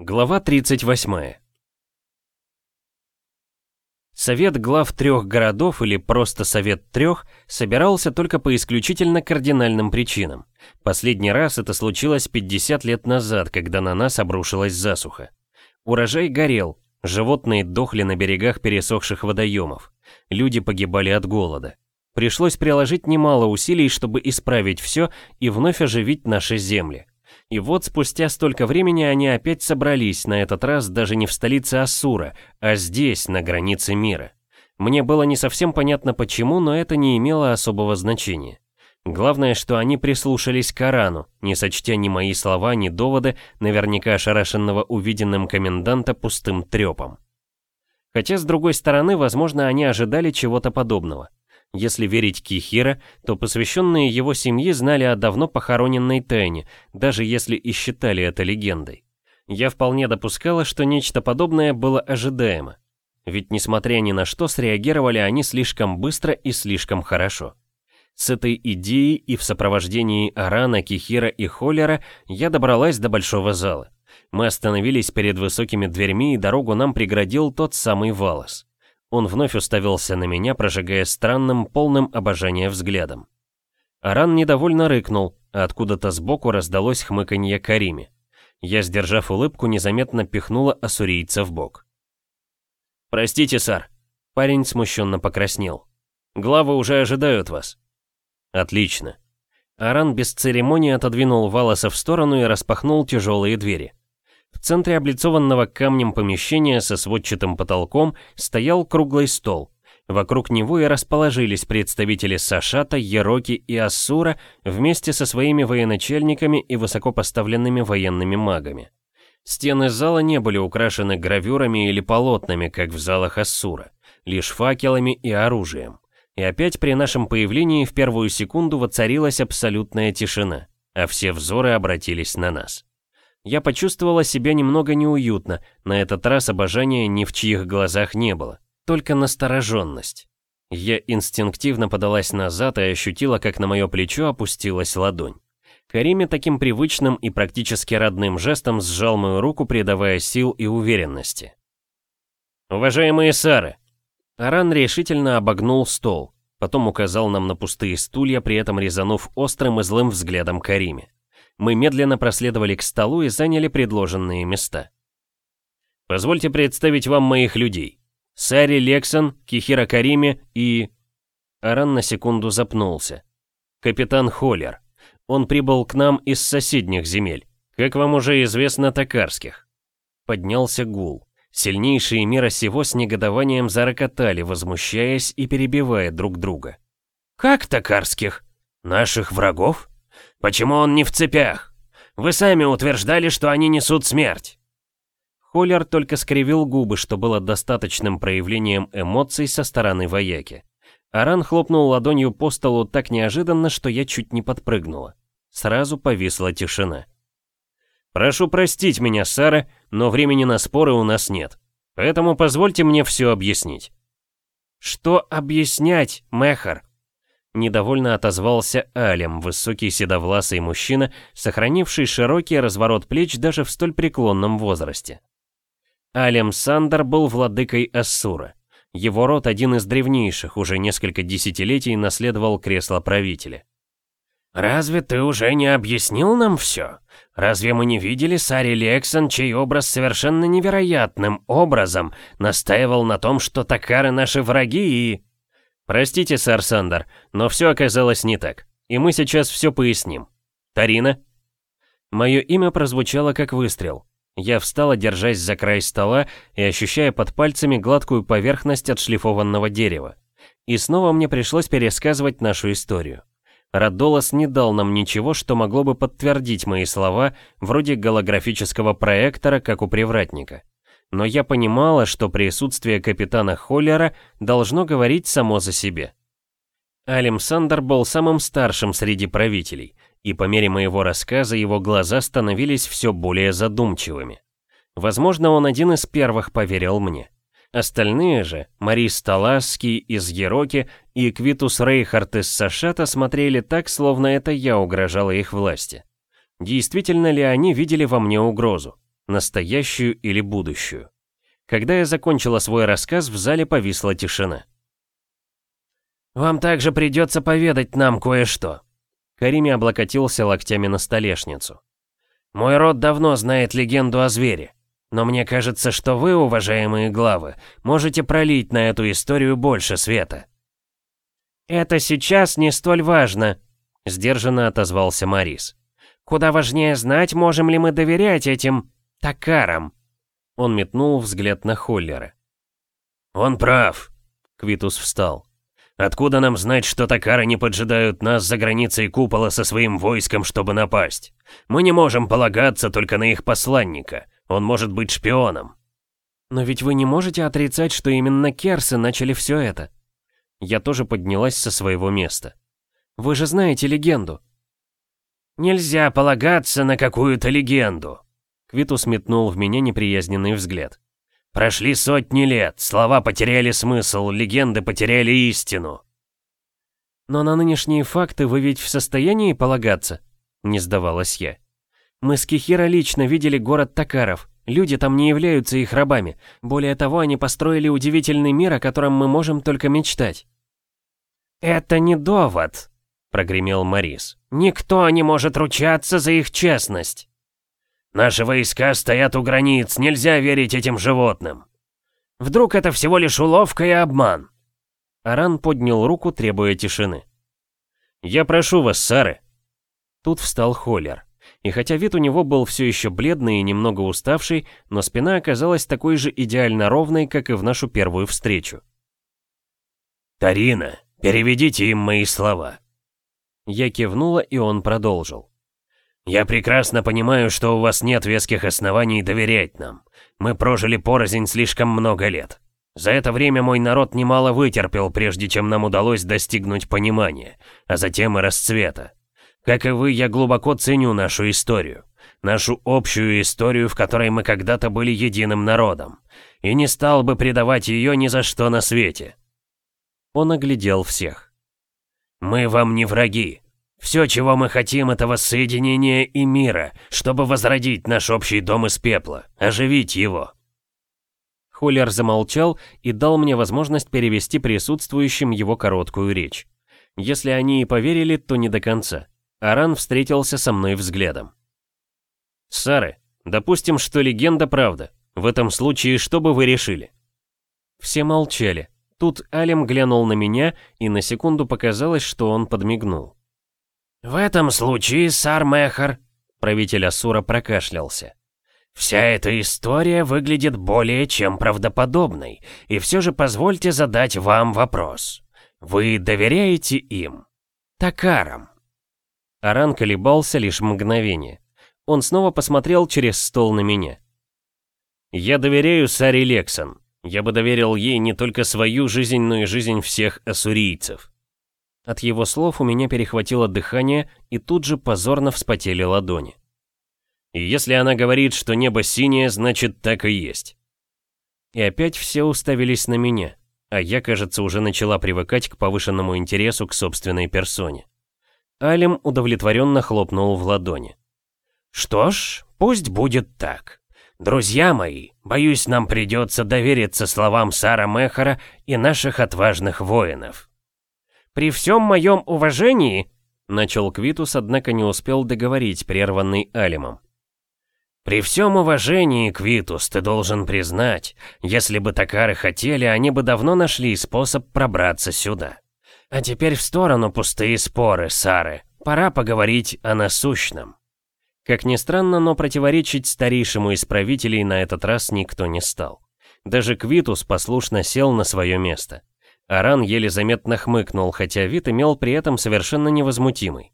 Глава 38 Совет глав трех городов или просто Совет трех собирался только по исключительно кардинальным причинам. Последний раз это случилось 50 лет назад, когда на нас обрушилась засуха. Урожай горел, животные дохли на берегах пересохших водоемов, люди погибали от голода. Пришлось приложить немало усилий, чтобы исправить все и вновь оживить наши земли. И вот спустя столько времени они опять собрались, на этот раз даже не в столице Ассура, а здесь, на границе мира. Мне было не совсем понятно почему, но это не имело особого значения. Главное, что они прислушались к Корану, не сочтя ни мои слова, ни доводы, наверняка ошарашенного увиденным коменданта пустым трепом. Хотя, с другой стороны, возможно, они ожидали чего-то подобного. Если верить Кихира, то посвященные его семьи знали о давно похороненной тайне, даже если и считали это легендой. Я вполне допускала, что нечто подобное было ожидаемо. Ведь несмотря ни на что, среагировали они слишком быстро и слишком хорошо. С этой идеей и в сопровождении Арана, Кихира и Холлера я добралась до большого зала. Мы остановились перед высокими дверьми, и дорогу нам преградил тот самый Валас. Он вновь уставился на меня, прожигая странным, полным обожания взглядом. Аран недовольно рыкнул, а откуда-то сбоку раздалось хмыканье Кариме. Я, сдержав улыбку, незаметно пихнула ассурийца в бок. «Простите, сэр». Парень смущенно покраснел. «Главы уже ожидают вас». «Отлично». Аран без церемонии отодвинул Валаса в сторону и распахнул тяжелые двери. В центре облицованного камнем помещения со сводчатым потолком стоял круглый стол. Вокруг него и расположились представители Сашата, Ероки и Ассура вместе со своими военачальниками и высокопоставленными военными магами. Стены зала не были украшены гравюрами или полотнами, как в залах Ассура, лишь факелами и оружием. И опять при нашем появлении в первую секунду воцарилась абсолютная тишина, а все взоры обратились на нас. Я почувствовала себя немного неуютно, на этот раз обожания ни в чьих глазах не было, только настороженность. Я инстинктивно подалась назад и ощутила, как на мое плечо опустилась ладонь. Кариме таким привычным и практически родным жестом сжал мою руку, придавая сил и уверенности. «Уважаемые Сары!» Аран решительно обогнул стол, потом указал нам на пустые стулья, при этом резанув острым и злым взглядом Кариме. Мы медленно проследовали к столу и заняли предложенные места. Позвольте представить вам моих людей. Сари Лексон, Кихира Кариме и... Аран на секунду запнулся. Капитан Холлер. Он прибыл к нам из соседних земель, как вам уже известно, токарских. Поднялся гул. Сильнейшие мира сего с негодованием зарокотали, возмущаясь и перебивая друг друга. «Как токарских? Наших врагов?» Почему он не в цепях? Вы сами утверждали, что они несут смерть. Холлер только скривил губы, что было достаточным проявлением эмоций со стороны вояки. Аран хлопнул ладонью по столу так неожиданно, что я чуть не подпрыгнула. Сразу повисла тишина. «Прошу простить меня, Сара, но времени на споры у нас нет. Поэтому позвольте мне все объяснить». «Что объяснять, Мехар?» Недовольно отозвался Алем, высокий седовласый мужчина, сохранивший широкий разворот плеч даже в столь преклонном возрасте. Алем Сандер был владыкой Ассура. Его род, один из древнейших, уже несколько десятилетий наследовал кресло правителя. «Разве ты уже не объяснил нам все? Разве мы не видели Сари Лексон, чей образ совершенно невероятным образом настаивал на том, что Такары наши враги и...» «Простите, сэр Сандер, но все оказалось не так. И мы сейчас все поясним. Тарина?» Мое имя прозвучало как выстрел. Я встала, держась за край стола и ощущая под пальцами гладкую поверхность отшлифованного дерева. И снова мне пришлось пересказывать нашу историю. Радолос не дал нам ничего, что могло бы подтвердить мои слова, вроде голографического проектора, как у привратника но я понимала, что присутствие капитана Холлера должно говорить само за себе. Алим Сандер был самым старшим среди правителей, и по мере моего рассказа его глаза становились все более задумчивыми. Возможно, он один из первых поверил мне. Остальные же, Марис Таласский из Ероки и Квитус Рейхард из Сашата смотрели так, словно это я угрожала их власти. Действительно ли они видели во мне угрозу? Настоящую или будущую. Когда я закончила свой рассказ, в зале повисла тишина. «Вам также придется поведать нам кое-что». Карими облокотился локтями на столешницу. «Мой род давно знает легенду о звере. Но мне кажется, что вы, уважаемые главы, можете пролить на эту историю больше света». «Это сейчас не столь важно», — сдержанно отозвался Марис. «Куда важнее знать, можем ли мы доверять этим такарам». Он метнул взгляд на Холлера. «Он прав», — Квитус встал. Откуда нам знать, что Такары не поджидают нас за границей купола со своим войском, чтобы напасть? Мы не можем полагаться только на их посланника. Он может быть шпионом. Но ведь вы не можете отрицать, что именно Керсы начали все это. Я тоже поднялась со своего места. Вы же знаете легенду. Нельзя полагаться на какую-то легенду. Квитус метнул в меня неприязненный взгляд. Прошли сотни лет, слова потеряли смысл, легенды потеряли истину. Но на нынешние факты вы ведь в состоянии полагаться? Не сдавалась я. Мы с Кихира лично видели город Такаров. Люди там не являются их рабами. Более того, они построили удивительный мир, о котором мы можем только мечтать. «Это не довод», — прогремел Морис. «Никто не может ручаться за их честность». Наши войска стоят у границ, нельзя верить этим животным. Вдруг это всего лишь уловка и обман?» Аран поднял руку, требуя тишины. «Я прошу вас, Сары!» Тут встал Холлер. И хотя вид у него был все еще бледный и немного уставший, но спина оказалась такой же идеально ровной, как и в нашу первую встречу. «Тарина, переведите им мои слова!» Я кивнула, и он продолжил. «Я прекрасно понимаю, что у вас нет веских оснований доверять нам. Мы прожили порознь слишком много лет. За это время мой народ немало вытерпел, прежде чем нам удалось достигнуть понимания, а затем и расцвета. Как и вы, я глубоко ценю нашу историю. Нашу общую историю, в которой мы когда-то были единым народом. И не стал бы предавать ее ни за что на свете». Он оглядел всех. «Мы вам не враги. Все, чего мы хотим, это воссоединение и мира, чтобы возродить наш общий дом из пепла, оживить его». Холлер замолчал и дал мне возможность перевести присутствующим его короткую речь. Если они и поверили, то не до конца. Аран встретился со мной взглядом. «Сары, допустим, что легенда правда. В этом случае что бы вы решили?» Все молчали. Тут Алим глянул на меня, и на секунду показалось, что он подмигнул. «В этом случае, Сар-Мехар», — правитель Асура прокашлялся, «вся эта история выглядит более чем правдоподобной, и все же позвольте задать вам вопрос. Вы доверяете им? Такарам?» Аран колебался лишь мгновение. Он снова посмотрел через стол на меня. «Я доверяю Саре Лексон. Я бы доверил ей не только свою жизнь, но и жизнь всех ассурийцев. От его слов у меня перехватило дыхание, и тут же позорно вспотели ладони. И если она говорит, что небо синее, значит так и есть. И опять все уставились на меня, а я, кажется, уже начала привыкать к повышенному интересу к собственной персоне. Алим удовлетворенно хлопнул в ладони. «Что ж, пусть будет так. Друзья мои, боюсь, нам придется довериться словам Сара Мехара и наших отважных воинов». «При всем моем уважении...» Начал Квитус, однако не успел договорить, прерванный Алимом. «При всем уважении, Квитус, ты должен признать, если бы Такары хотели, они бы давно нашли способ пробраться сюда. А теперь в сторону пустые споры, Сары. Пора поговорить о насущном». Как ни странно, но противоречить старейшему из правителей на этот раз никто не стал. Даже Квитус послушно сел на свое место. Аран еле заметно хмыкнул, хотя вид имел при этом совершенно невозмутимый.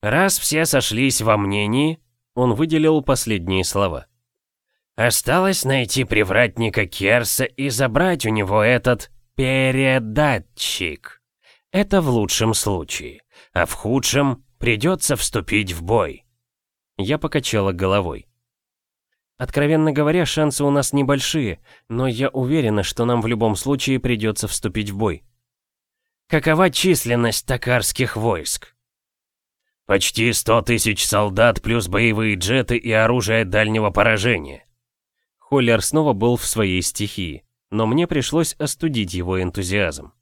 «Раз все сошлись во мнении», — он выделил последние слова. «Осталось найти привратника Керса и забрать у него этот передатчик. Это в лучшем случае, а в худшем придется вступить в бой». Я покачала головой. Откровенно говоря, шансы у нас небольшие, но я уверена, что нам в любом случае придется вступить в бой. Какова численность токарских войск? «Почти сто тысяч солдат плюс боевые джеты и оружие дальнего поражения». Холлер снова был в своей стихии, но мне пришлось остудить его энтузиазм.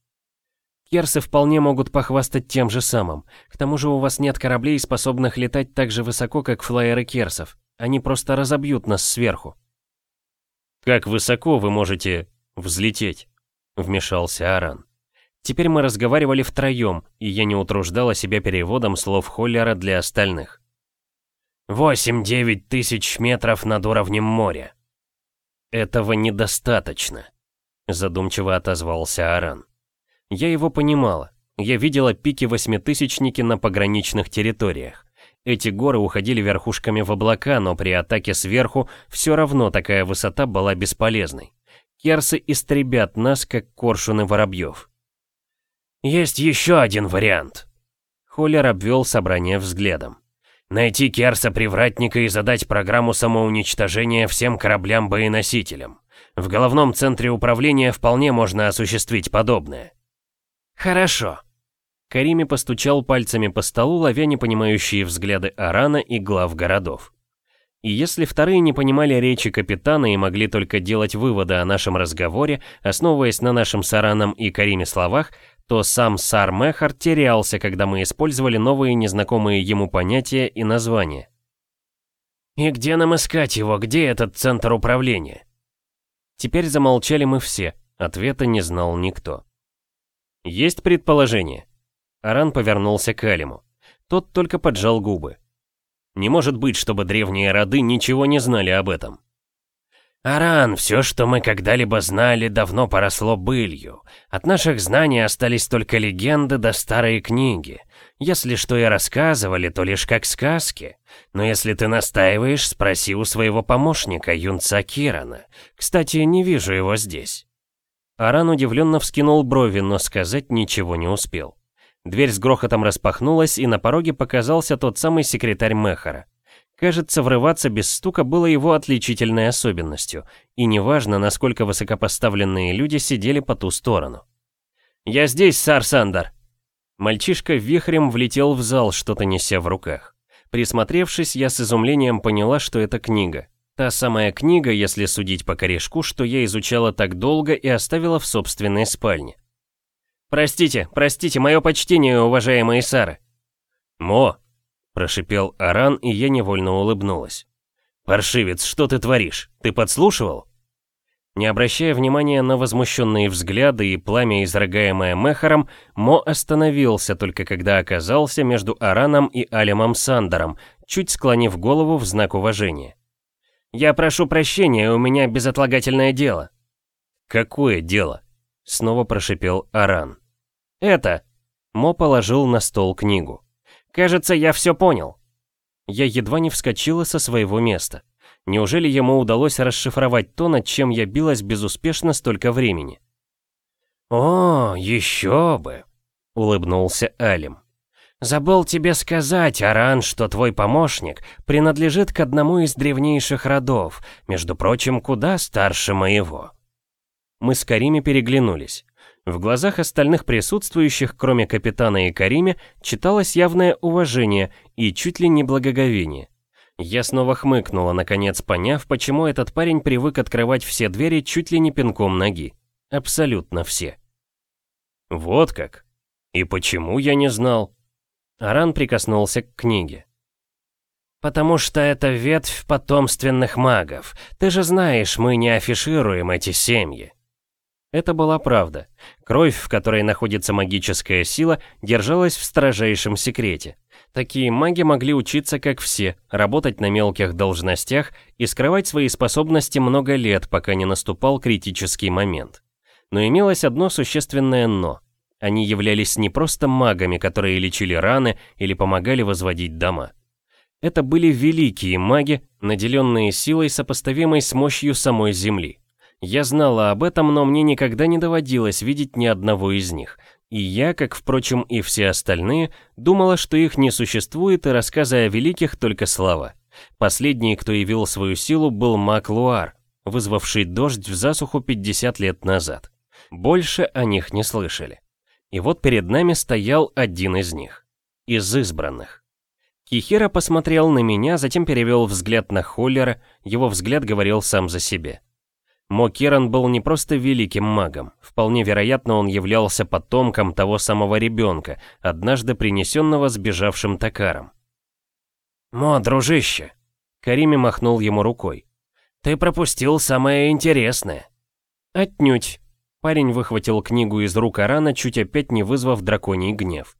Керсы вполне могут похвастать тем же самым. К тому же у вас нет кораблей, способных летать так же высоко, как флайеры Керсов. Они просто разобьют нас сверху. «Как высоко вы можете взлететь?» — вмешался Аран. Теперь мы разговаривали втроем, и я не утруждала себя переводом слов Холлера для остальных. «Восемь-девять тысяч метров над уровнем моря». «Этого недостаточно», — задумчиво отозвался Аран. Я его понимала. Я видела пики восьмитысячники на пограничных территориях. Эти горы уходили верхушками в облака, но при атаке сверху все равно такая высота была бесполезной. Керсы истребят нас, как коршуны воробьев. «Есть еще один вариант». Холлер обвел собрание взглядом. «Найти Керса-привратника и задать программу самоуничтожения всем кораблям-боеносителям. В головном центре управления вполне можно осуществить подобное». «Хорошо». Карими постучал пальцами по столу, ловя непонимающие взгляды Арана и глав городов. И если вторые не понимали речи капитана и могли только делать выводы о нашем разговоре, основываясь на нашем с Араном и Кариме словах, то сам Сар Мехар терялся, когда мы использовали новые незнакомые ему понятия и названия. «И где нам искать его? Где этот центр управления?» Теперь замолчали мы все, ответа не знал никто. «Есть предположение?» Аран повернулся к Алиму. Тот только поджал губы. «Не может быть, чтобы древние роды ничего не знали об этом». «Аран, все, что мы когда-либо знали, давно поросло былью. От наших знаний остались только легенды да старые книги. Если что и рассказывали, то лишь как сказки. Но если ты настаиваешь, спроси у своего помощника, юнца Кирана. Кстати, не вижу его здесь». Аран удивленно вскинул брови, но сказать ничего не успел. Дверь с грохотом распахнулась, и на пороге показался тот самый секретарь Мехара. Кажется, врываться без стука было его отличительной особенностью, и неважно, насколько высокопоставленные люди сидели по ту сторону. «Я здесь, сар Сандер!» Мальчишка вихрем влетел в зал, что-то неся в руках. Присмотревшись, я с изумлением поняла, что это книга. Та самая книга, если судить по корешку, что я изучала так долго и оставила в собственной спальне. «Простите, простите, мое почтение, уважаемые Сары!» «Мо!» – прошипел Аран, и я невольно улыбнулась. «Паршивец, что ты творишь? Ты подслушивал?» Не обращая внимания на возмущенные взгляды и пламя, изрыгаемое Мехаром, Мо остановился только когда оказался между Араном и Алимом Сандером, чуть склонив голову в знак уважения. «Я прошу прощения, у меня безотлагательное дело». «Какое дело?» — снова прошипел Аран. «Это...» — Мо положил на стол книгу. «Кажется, я все понял». Я едва не вскочила со своего места. Неужели ему удалось расшифровать то, над чем я билась безуспешно столько времени? «О, еще бы!» — улыбнулся Алим. «Забыл тебе сказать, Аран, что твой помощник принадлежит к одному из древнейших родов, между прочим, куда старше моего». Мы с Карими переглянулись. В глазах остальных присутствующих, кроме капитана и Кариме, читалось явное уважение и чуть ли не благоговение. Я снова хмыкнула, наконец поняв, почему этот парень привык открывать все двери чуть ли не пинком ноги. Абсолютно все. «Вот как? И почему я не знал?» Аран прикоснулся к книге. «Потому что это ветвь потомственных магов. Ты же знаешь, мы не афишируем эти семьи». Это была правда. Кровь, в которой находится магическая сила, держалась в строжайшем секрете. Такие маги могли учиться как все, работать на мелких должностях и скрывать свои способности много лет, пока не наступал критический момент. Но имелось одно существенное «но». Они являлись не просто магами, которые лечили раны или помогали возводить дома. Это были великие маги, наделенные силой, сопоставимой с мощью самой Земли. Я знала об этом, но мне никогда не доводилось видеть ни одного из них. И я, как, впрочем, и все остальные, думала, что их не существует, и рассказы о великих только слова. Последний, кто явил свою силу, был маг Луар, вызвавший дождь в засуху 50 лет назад. Больше о них не слышали. И вот перед нами стоял один из них. Из избранных. Кихира посмотрел на меня, затем перевел взгляд на Холлера, его взгляд говорил сам за себя. Мо Киран был не просто великим магом, вполне вероятно, он являлся потомком того самого ребенка, однажды принесенного сбежавшим токаром. «Мо, дружище!» Карими махнул ему рукой. «Ты пропустил самое интересное». «Отнюдь». Парень выхватил книгу из рук Арана, чуть опять не вызвав драконий гнев.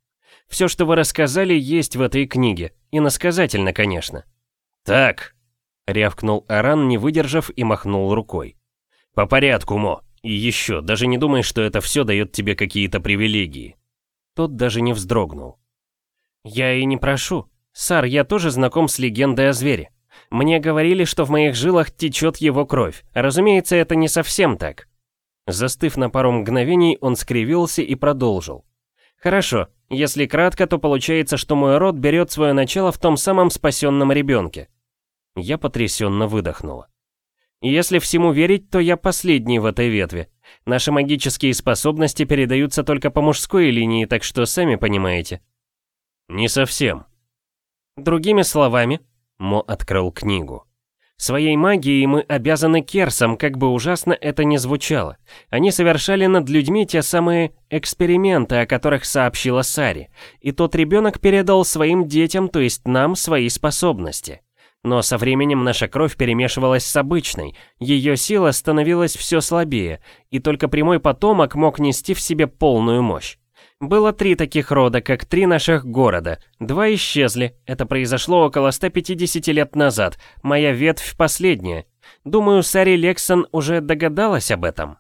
«Все, что вы рассказали, есть в этой книге. Иносказательно, конечно». «Так», — рявкнул Аран, не выдержав и махнул рукой. «По порядку, Мо. И еще, даже не думай, что это все дает тебе какие-то привилегии». Тот даже не вздрогнул. «Я и не прошу. Сар, я тоже знаком с легендой о звере. Мне говорили, что в моих жилах течет его кровь. Разумеется, это не совсем так». Застыв на пару мгновений, он скривился и продолжил. «Хорошо, если кратко, то получается, что мой род берет свое начало в том самом спасенном ребенке». Я потрясенно выдохнула. Если всему верить, то я последний в этой ветви. Наши магические способности передаются только по мужской линии, так что сами понимаете. Не совсем. Другими словами, Мо открыл книгу. Своей магией мы обязаны Керсам, как бы ужасно это ни звучало. Они совершали над людьми те самые эксперименты, о которых сообщила Сари. И тот ребенок передал своим детям, то есть нам, свои способности. Но со временем наша кровь перемешивалась с обычной, ее сила становилась все слабее, и только прямой потомок мог нести в себе полную мощь. Было три таких рода, как три наших города. Два исчезли, это произошло около 150 лет назад, моя ветвь последняя. Думаю, Сари Лексон уже догадалась об этом.